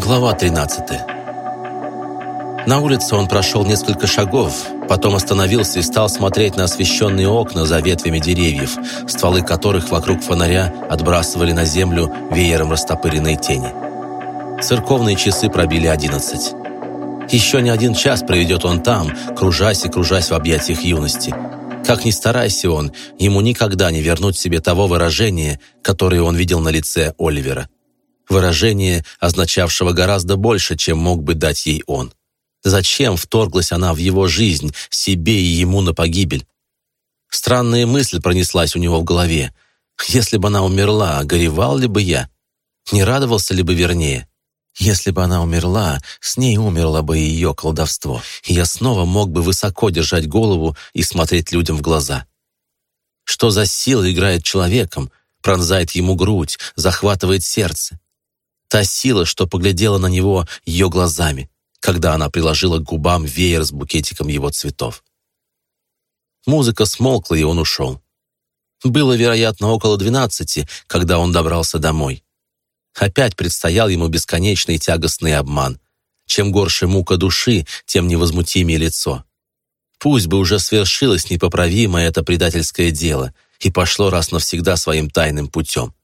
Глава 13 На улице он прошел несколько шагов, потом остановился и стал смотреть на освещенные окна за ветвями деревьев, стволы которых вокруг фонаря отбрасывали на землю веером растопыренные тени. Церковные часы пробили одиннадцать. Еще не один час проведет он там, кружась и кружась в объятиях юности. Как ни старайся он, ему никогда не вернуть себе того выражения, которое он видел на лице Оливера выражение, означавшего гораздо больше, чем мог бы дать ей он. Зачем вторглась она в его жизнь, себе и ему на погибель? Странная мысль пронеслась у него в голове. Если бы она умерла, горевал ли бы я? Не радовался ли бы вернее? Если бы она умерла, с ней умерло бы и ее колдовство, и я снова мог бы высоко держать голову и смотреть людям в глаза. Что за сила играет человеком, пронзает ему грудь, захватывает сердце? Та сила, что поглядела на него ее глазами, когда она приложила к губам веер с букетиком его цветов. Музыка смолкла, и он ушел. Было, вероятно, около двенадцати, когда он добрался домой. Опять предстоял ему бесконечный тягостный обман. Чем горше мука души, тем невозмутимее лицо. Пусть бы уже свершилось непоправимое это предательское дело и пошло раз навсегда своим тайным путем.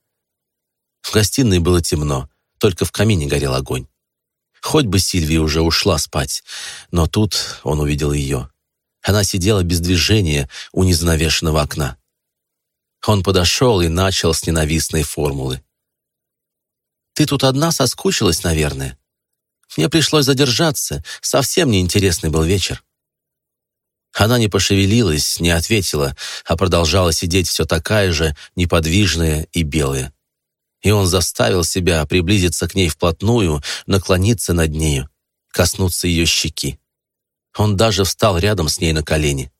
В гостиной было темно только в камине горел огонь. Хоть бы Сильвия уже ушла спать, но тут он увидел ее. Она сидела без движения у незанавешенного окна. Он подошел и начал с ненавистной формулы. «Ты тут одна соскучилась, наверное? Мне пришлось задержаться, совсем неинтересный был вечер». Она не пошевелилась, не ответила, а продолжала сидеть все такая же, неподвижная и белая и он заставил себя приблизиться к ней вплотную, наклониться над нею, коснуться ее щеки. Он даже встал рядом с ней на колени.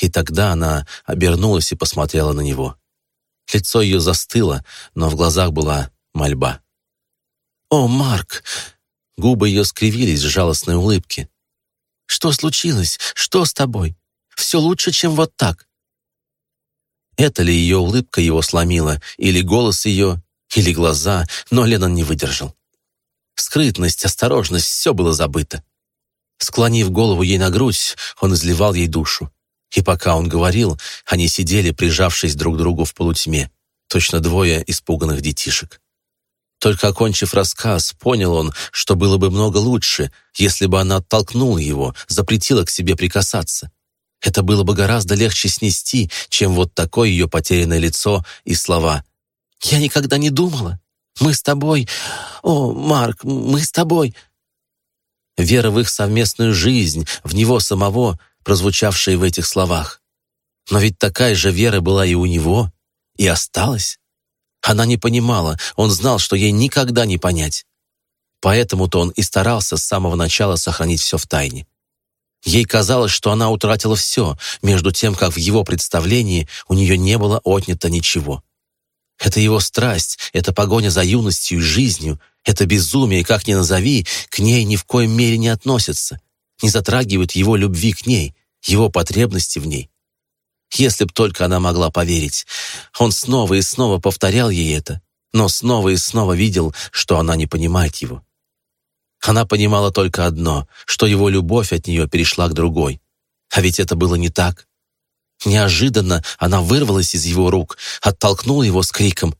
И тогда она обернулась и посмотрела на него. Лицо ее застыло, но в глазах была мольба. «О, Марк!» Губы ее скривились в жалостной улыбке. «Что случилось? Что с тобой? Все лучше, чем вот так?» Это ли ее улыбка его сломила, или голос ее, или глаза, но Леннон не выдержал. Скрытность, осторожность, все было забыто. Склонив голову ей на грудь, он изливал ей душу. И пока он говорил, они сидели, прижавшись друг к другу в полутьме, точно двое испуганных детишек. Только окончив рассказ, понял он, что было бы много лучше, если бы она оттолкнула его, запретила к себе прикасаться. Это было бы гораздо легче снести, чем вот такое ее потерянное лицо и слова я никогда не думала. Мы с тобой... О, Марк, мы с тобой...» Вера в их совместную жизнь, в него самого, прозвучавшая в этих словах. Но ведь такая же вера была и у него, и осталась. Она не понимала, он знал, что ей никогда не понять. Поэтому-то он и старался с самого начала сохранить все в тайне. Ей казалось, что она утратила все, между тем, как в его представлении у нее не было отнято ничего. Это его страсть, это погоня за юностью и жизнью, это безумие, как ни назови, к ней ни в коем мере не относится, не затрагивает его любви к ней, его потребности в ней. Если б только она могла поверить. Он снова и снова повторял ей это, но снова и снова видел, что она не понимает его. Она понимала только одно, что его любовь от нее перешла к другой. А ведь это было не так. Неожиданно она вырвалась из его рук, оттолкнула его с криком.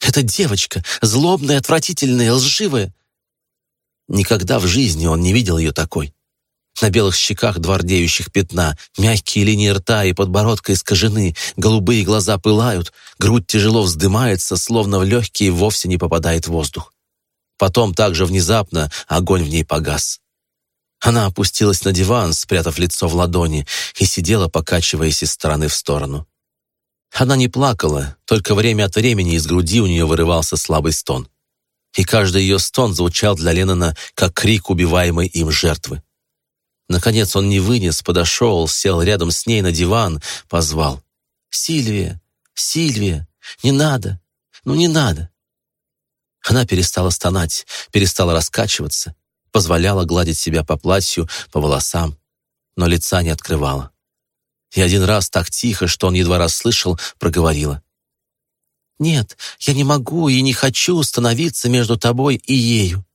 «Это девочка! Злобная, отвратительная, лживая!» Никогда в жизни он не видел ее такой. На белых щеках два рдеющих пятна, мягкие линии рта и подбородка искажены, голубые глаза пылают, грудь тяжело вздымается, словно в легкие вовсе не попадает воздух. Потом также внезапно огонь в ней погас. Она опустилась на диван, спрятав лицо в ладони, и сидела, покачиваясь из стороны в сторону. Она не плакала, только время от времени из груди у нее вырывался слабый стон. И каждый ее стон звучал для Леннона, как крик убиваемой им жертвы. Наконец он не вынес, подошел, сел рядом с ней на диван, позвал. «Сильвия! Сильвия! Не надо! Ну не надо!» Она перестала стонать, перестала раскачиваться позволяла гладить себя по платью, по волосам, но лица не открывала. И один раз так тихо, что он едва расслышал, проговорила. «Нет, я не могу и не хочу становиться между тобой и ею.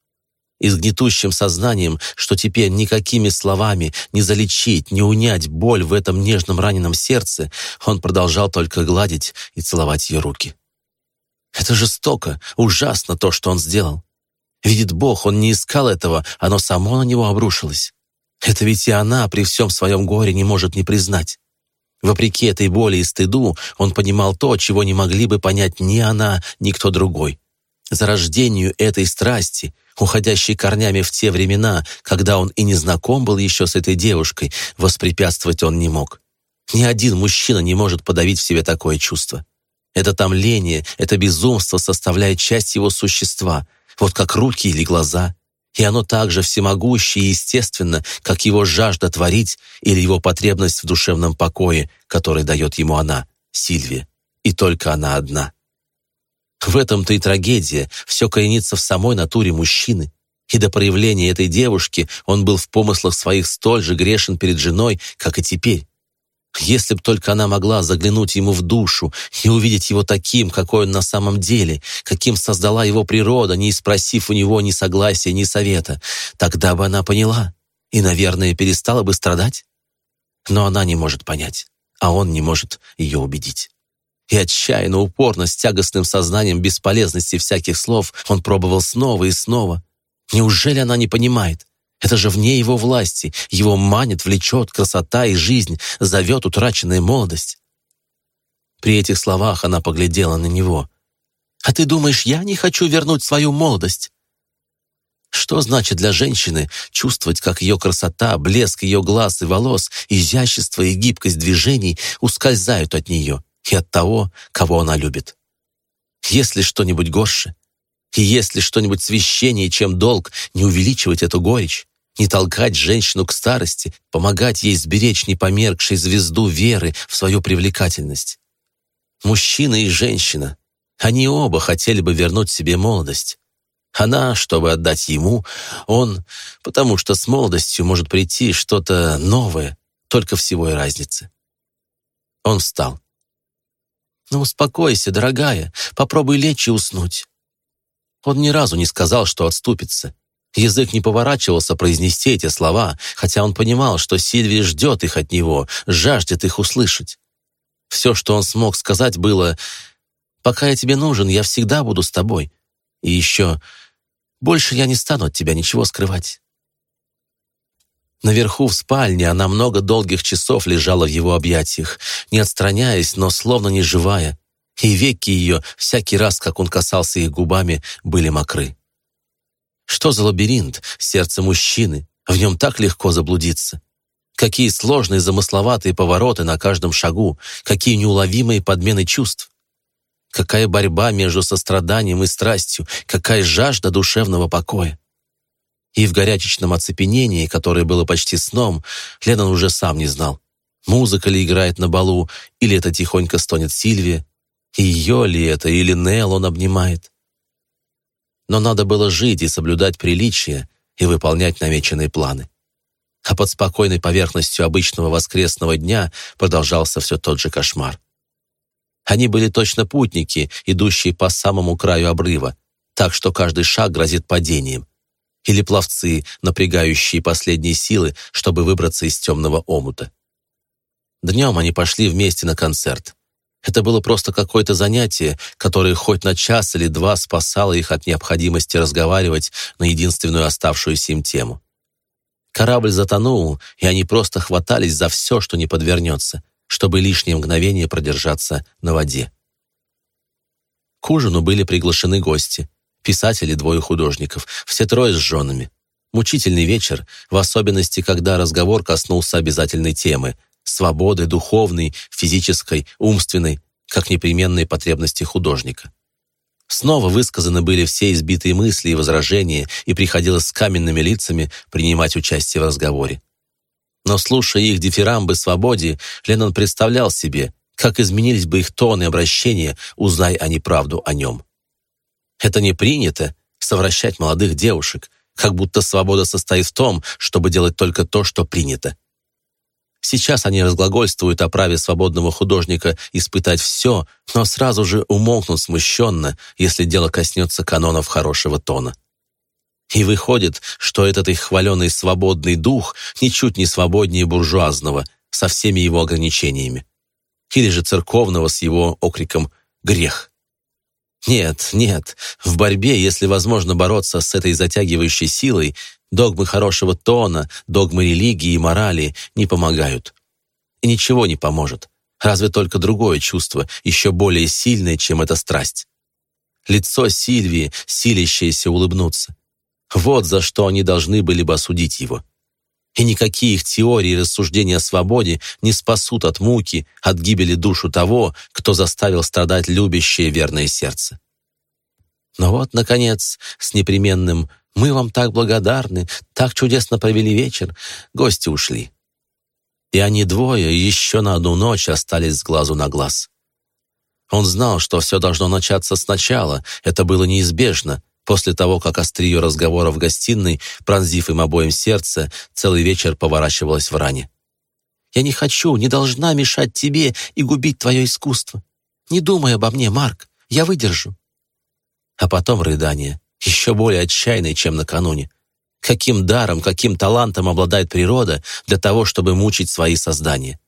и с гнетущим сознанием, что теперь никакими словами не залечить, не унять боль в этом нежном раненом сердце, он продолжал только гладить и целовать ее руки. Это жестоко, ужасно то, что он сделал. Видит Бог, он не искал этого, оно само на него обрушилось. Это ведь и она при всем своем горе не может не признать. Вопреки этой боли и стыду, он понимал то, чего не могли бы понять ни она, ни кто другой. Зарождению этой страсти, уходящей корнями в те времена, когда он и не знаком был еще с этой девушкой, воспрепятствовать он не мог. Ни один мужчина не может подавить в себе такое чувство. Это томление, это безумство составляет часть его существа, вот как руки или глаза. И оно так же всемогуще и естественно, как его жажда творить или его потребность в душевном покое, который дает ему она, Сильвия, и только она одна. В этом-то и трагедия, все коренится в самой натуре мужчины. И до проявления этой девушки он был в помыслах своих столь же грешен перед женой, как и теперь. Если б только она могла заглянуть ему в душу и увидеть его таким, какой он на самом деле, каким создала его природа, не спросив у него ни согласия, ни совета, тогда бы она поняла и, наверное, перестала бы страдать. Но она не может понять, а он не может ее убедить. И отчаянно, упорно, с тягостным сознанием бесполезности всяких слов он пробовал снова и снова. Неужели она не понимает? Это же вне его власти. Его манит, влечет красота и жизнь, зовет утраченная молодость. При этих словах она поглядела на него. «А ты думаешь, я не хочу вернуть свою молодость?» Что значит для женщины чувствовать, как ее красота, блеск ее глаз и волос, изящество и гибкость движений ускользают от нее и от того, кого она любит? Есть ли что-нибудь горше? И есть ли что-нибудь священнее, чем долг, не увеличивать эту горечь? Не толкать женщину к старости, помогать ей сберечь непомеркшей звезду веры в свою привлекательность. Мужчина и женщина, они оба хотели бы вернуть себе молодость. Она, чтобы отдать ему, он, потому что с молодостью может прийти что-то новое, только всего и разницы. Он встал. «Ну, успокойся, дорогая, попробуй лечь и уснуть». Он ни разу не сказал, что отступится. Язык не поворачивался произнести эти слова, хотя он понимал, что Сильвия ждет их от него, жаждет их услышать. Все, что он смог сказать, было «Пока я тебе нужен, я всегда буду с тобой». И еще «Больше я не стану от тебя ничего скрывать». Наверху в спальне она много долгих часов лежала в его объятиях, не отстраняясь, но словно не живая, и веки ее, всякий раз, как он касался их губами, были мокры. Что за лабиринт, сердце мужчины? В нем так легко заблудиться. Какие сложные замысловатые повороты на каждом шагу, какие неуловимые подмены чувств. Какая борьба между состраданием и страстью, какая жажда душевного покоя. И в горячечном оцепенении, которое было почти сном, Леннон уже сам не знал, музыка ли играет на балу, или это тихонько стонет Сильвия, ее ли это, или Нел он обнимает но надо было жить и соблюдать приличия и выполнять намеченные планы. А под спокойной поверхностью обычного воскресного дня продолжался все тот же кошмар. Они были точно путники, идущие по самому краю обрыва, так что каждый шаг грозит падением. Или пловцы, напрягающие последние силы, чтобы выбраться из темного омута. Днем они пошли вместе на концерт. Это было просто какое-то занятие, которое хоть на час или два спасало их от необходимости разговаривать на единственную оставшуюся им тему. Корабль затонул, и они просто хватались за все, что не подвернется, чтобы лишнее мгновение продержаться на воде. К ужину были приглашены гости, писатели, двое художников, все трое с женами. Мучительный вечер, в особенности, когда разговор коснулся обязательной темы — свободы духовной, физической, умственной, как непременные потребности художника. Снова высказаны были все избитые мысли и возражения, и приходилось с каменными лицами принимать участие в разговоре. Но слушая их дифирамбы свободе, Леннон представлял себе, как изменились бы их тоны обращения, узнай они правду о нем. Это не принято — совращать молодых девушек, как будто свобода состоит в том, чтобы делать только то, что принято. Сейчас они разглагольствуют о праве свободного художника испытать все, но сразу же умолкнут смущенно, если дело коснется канонов хорошего тона. И выходит, что этот их хваленый свободный дух ничуть не свободнее буржуазного, со всеми его ограничениями. Или же церковного с его окриком «грех». Нет, нет, в борьбе, если возможно бороться с этой затягивающей силой, догмы хорошего тона, догмы религии и морали не помогают. И ничего не поможет, разве только другое чувство, еще более сильное, чем эта страсть. Лицо Сильвии, силящееся улыбнуться. Вот за что они должны были бы осудить его. И никакие их теории и рассуждения о свободе не спасут от муки, от гибели душу того, кто заставил страдать любящее верное сердце. Но вот, наконец, с непременным «Мы вам так благодарны, так чудесно провели вечер», гости ушли. И они двое еще на одну ночь остались с глазу на глаз. Он знал, что все должно начаться сначала, это было неизбежно, после того, как острие разговора в гостиной, пронзив им обоим сердце, целый вечер поворачивалось в ране. «Я не хочу, не должна мешать тебе и губить твое искусство. Не думай обо мне, Марк, я выдержу». А потом рыдание, еще более отчаянное, чем накануне. Каким даром, каким талантом обладает природа для того, чтобы мучить свои создания?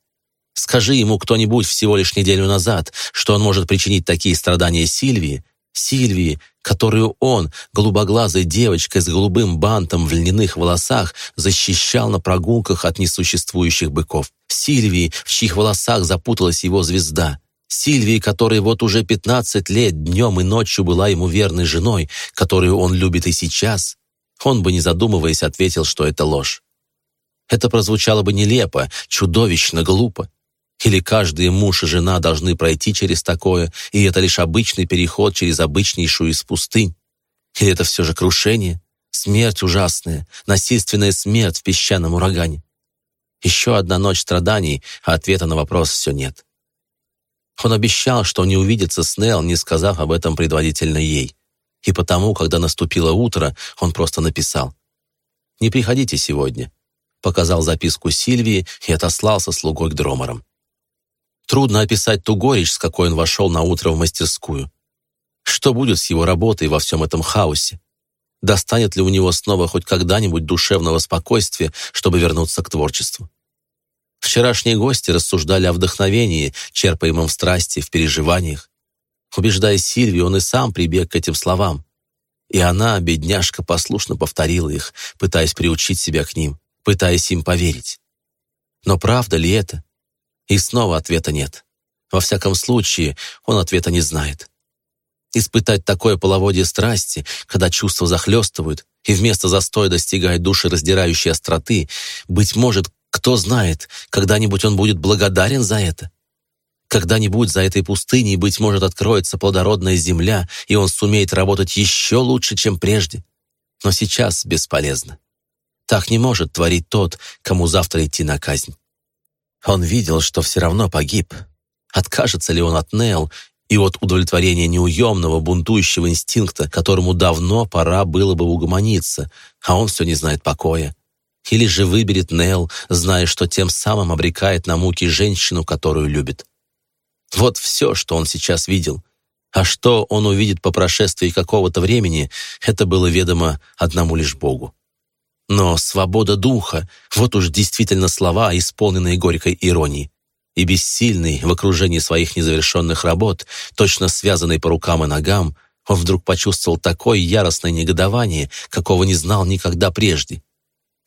Скажи ему кто-нибудь всего лишь неделю назад, что он может причинить такие страдания Сильвии, Сильвии, которую он, голубоглазой девочкой с голубым бантом в льняных волосах, защищал на прогулках от несуществующих быков. Сильвии, в чьих волосах запуталась его звезда. Сильвии, которая вот уже 15 лет днем и ночью была ему верной женой, которую он любит и сейчас, он бы, не задумываясь, ответил, что это ложь. Это прозвучало бы нелепо, чудовищно, глупо. Или каждый муж и жена должны пройти через такое, и это лишь обычный переход через обычнейшую из пустынь? Или это все же крушение? Смерть ужасная, насильственная смерть в песчаном урагане? Еще одна ночь страданий, а ответа на вопрос все нет. Он обещал, что не увидится с Нелл, не сказав об этом предварительно ей. И потому, когда наступило утро, он просто написал «Не приходите сегодня», показал записку Сильвии и отослался слугой к дроморам. Трудно описать ту горечь, с какой он вошел на утро в мастерскую. Что будет с его работой во всем этом хаосе? Достанет ли у него снова хоть когда-нибудь душевного спокойствия, чтобы вернуться к творчеству? Вчерашние гости рассуждали о вдохновении, черпаемом в страсти, в переживаниях. Убеждая Сильвию, он и сам прибег к этим словам. И она, бедняжка, послушно повторила их, пытаясь приучить себя к ним, пытаясь им поверить. Но правда ли это? И снова ответа нет. Во всяком случае, он ответа не знает. Испытать такое половодье страсти, когда чувства захлестывают, и вместо застоя достигает души раздирающей остроты, быть может, кто знает, когда-нибудь он будет благодарен за это. Когда-нибудь за этой пустыней, быть может, откроется плодородная земля, и он сумеет работать еще лучше, чем прежде. Но сейчас бесполезно. Так не может творить тот, кому завтра идти на казнь. Он видел, что все равно погиб. Откажется ли он от Нел и от удовлетворения неуемного, бунтующего инстинкта, которому давно пора было бы угомониться, а он все не знает покоя? Или же выберет Нел, зная, что тем самым обрекает на муки женщину, которую любит? Вот все, что он сейчас видел. А что он увидит по прошествии какого-то времени, это было ведомо одному лишь Богу. Но свобода духа — вот уж действительно слова, исполненные горькой иронией. И бессильный в окружении своих незавершенных работ, точно связанный по рукам и ногам, он вдруг почувствовал такое яростное негодование, какого не знал никогда прежде.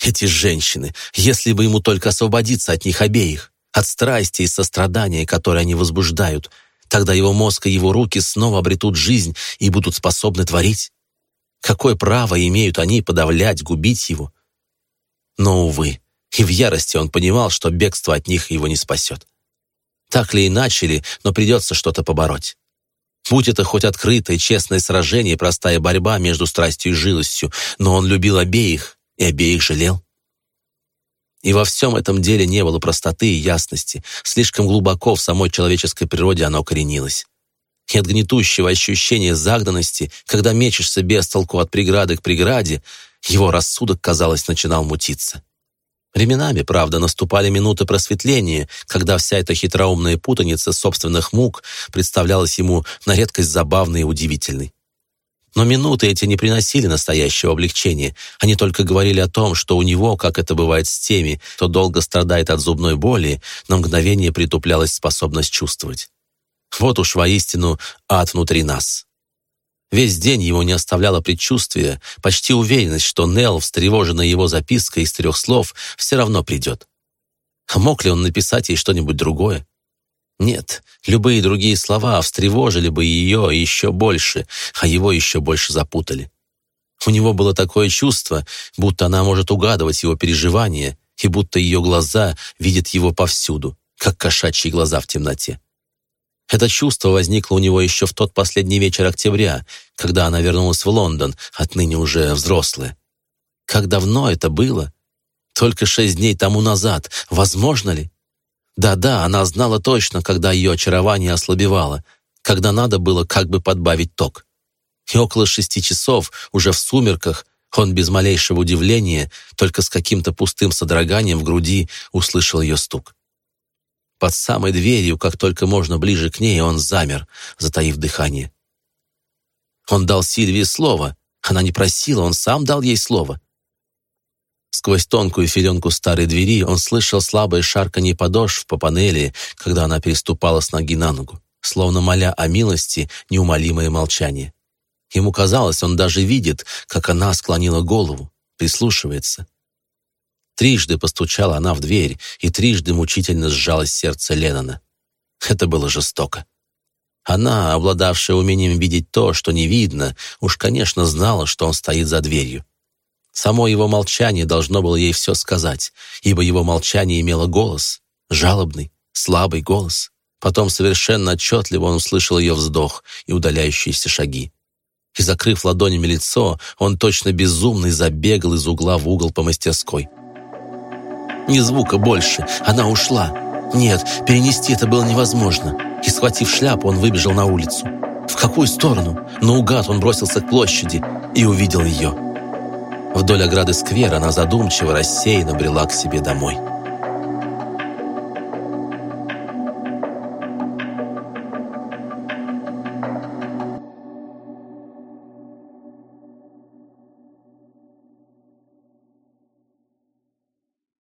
Эти женщины, если бы ему только освободиться от них обеих, от страсти и сострадания, которые они возбуждают, тогда его мозг и его руки снова обретут жизнь и будут способны творить. Какое право имеют они подавлять, губить его? Но, увы, и в ярости он понимал, что бегство от них его не спасет. Так ли и начали, но придется что-то побороть. Будь это хоть открытое, честное сражение, простая борьба между страстью и жилостью, но он любил обеих и обеих жалел. И во всем этом деле не было простоты и ясности, слишком глубоко в самой человеческой природе оно коренилось и от гнетущего ощущения загнанности, когда мечешься без толку от преграды к преграде, его рассудок, казалось, начинал мутиться. Временами, правда, наступали минуты просветления, когда вся эта хитроумная путаница собственных мук представлялась ему на редкость забавной и удивительной. Но минуты эти не приносили настоящего облегчения. Они только говорили о том, что у него, как это бывает с теми, кто долго страдает от зубной боли, на мгновение притуплялась способность чувствовать. Вот уж воистину ад внутри нас. Весь день его не оставляло предчувствие, почти уверенность, что Нелл, встревоженная его запиской из трех слов, все равно придет. Мог ли он написать ей что-нибудь другое? Нет, любые другие слова встревожили бы ее еще больше, а его еще больше запутали. У него было такое чувство, будто она может угадывать его переживания, и будто ее глаза видят его повсюду, как кошачьи глаза в темноте. Это чувство возникло у него еще в тот последний вечер октября, когда она вернулась в Лондон, отныне уже взрослая. Как давно это было? Только шесть дней тому назад. Возможно ли? Да-да, она знала точно, когда ее очарование ослабевало, когда надо было как бы подбавить ток. И около шести часов, уже в сумерках, он без малейшего удивления, только с каким-то пустым содроганием в груди услышал ее стук. Под самой дверью, как только можно ближе к ней, он замер, затаив дыхание. Он дал Сильвии слово. Она не просила, он сам дал ей слово. Сквозь тонкую филенку старой двери он слышал слабое шарканье подошв по панели, когда она переступала с ноги на ногу, словно моля о милости неумолимое молчание. Ему казалось, он даже видит, как она склонила голову, прислушивается. Трижды постучала она в дверь, и трижды мучительно сжалось сердце Леннона. Это было жестоко. Она, обладавшая умением видеть то, что не видно, уж, конечно, знала, что он стоит за дверью. Само его молчание должно было ей все сказать, ибо его молчание имело голос, жалобный, слабый голос. Потом совершенно отчетливо он услышал ее вздох и удаляющиеся шаги. И, закрыв ладонями лицо, он точно безумный забегал из угла в угол по мастерской. Ни звука больше, она ушла. Нет, перенести это было невозможно. И, схватив шляпу, он выбежал на улицу. В какую сторону? Наугад он бросился к площади и увидел ее. Вдоль ограды сквера она задумчиво, рассеянно брела к себе домой.